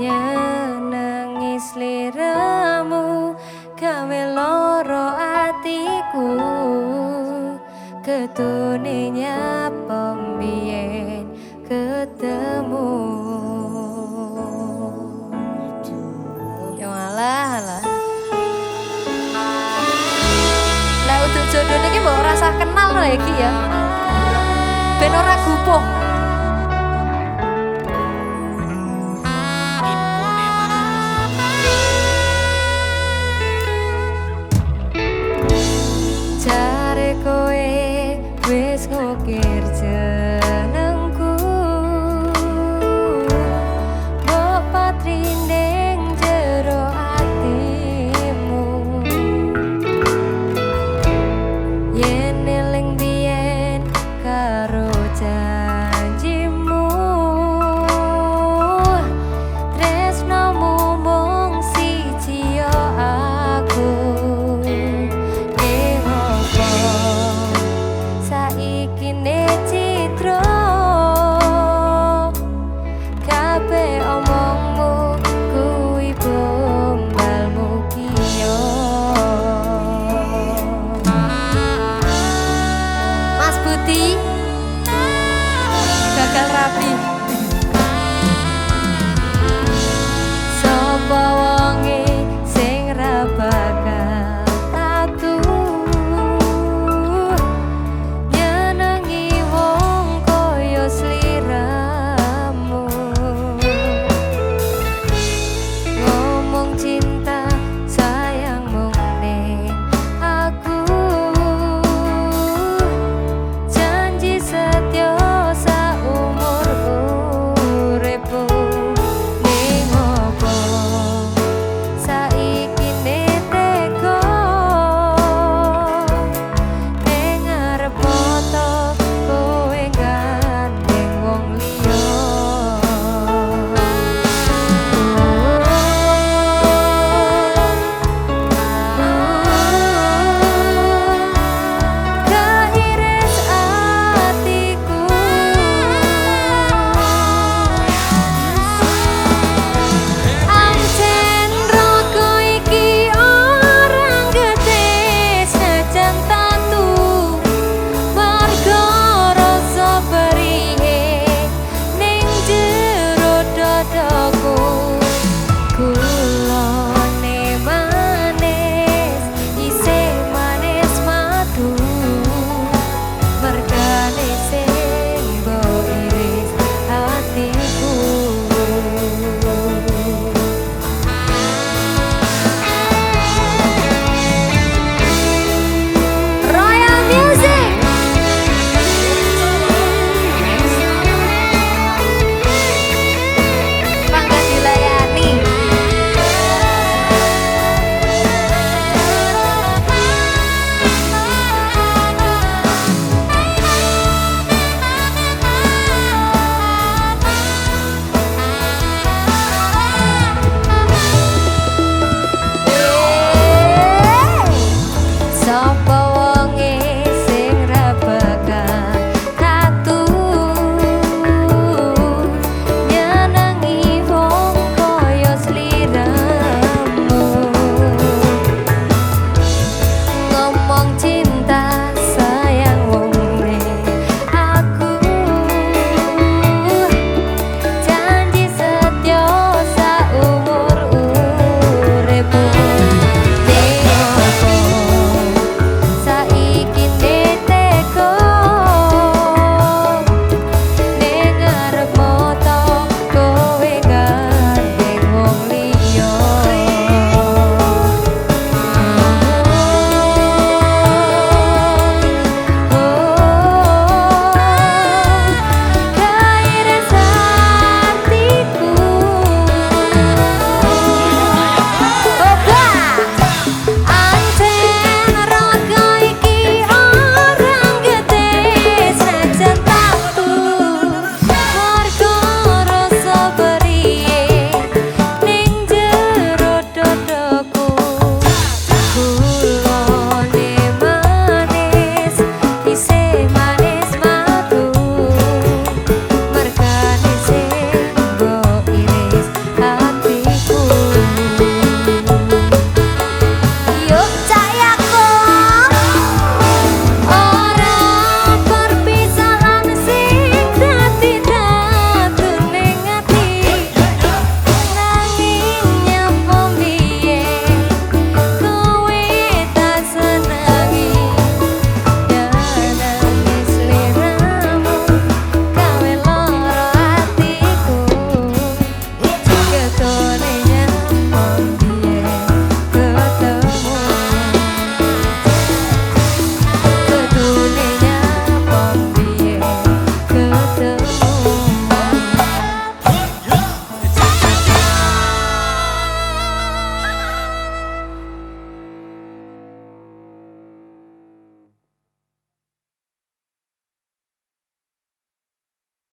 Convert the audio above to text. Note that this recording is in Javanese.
nyenengi sliramu gawe loro atiku. Ketune nyapa mbiyen ketemu. Yalah lah Lah untuk jodoh ini mau rasa kenal lagi ya. Ben ora gupuh. hati. Gagal rapi.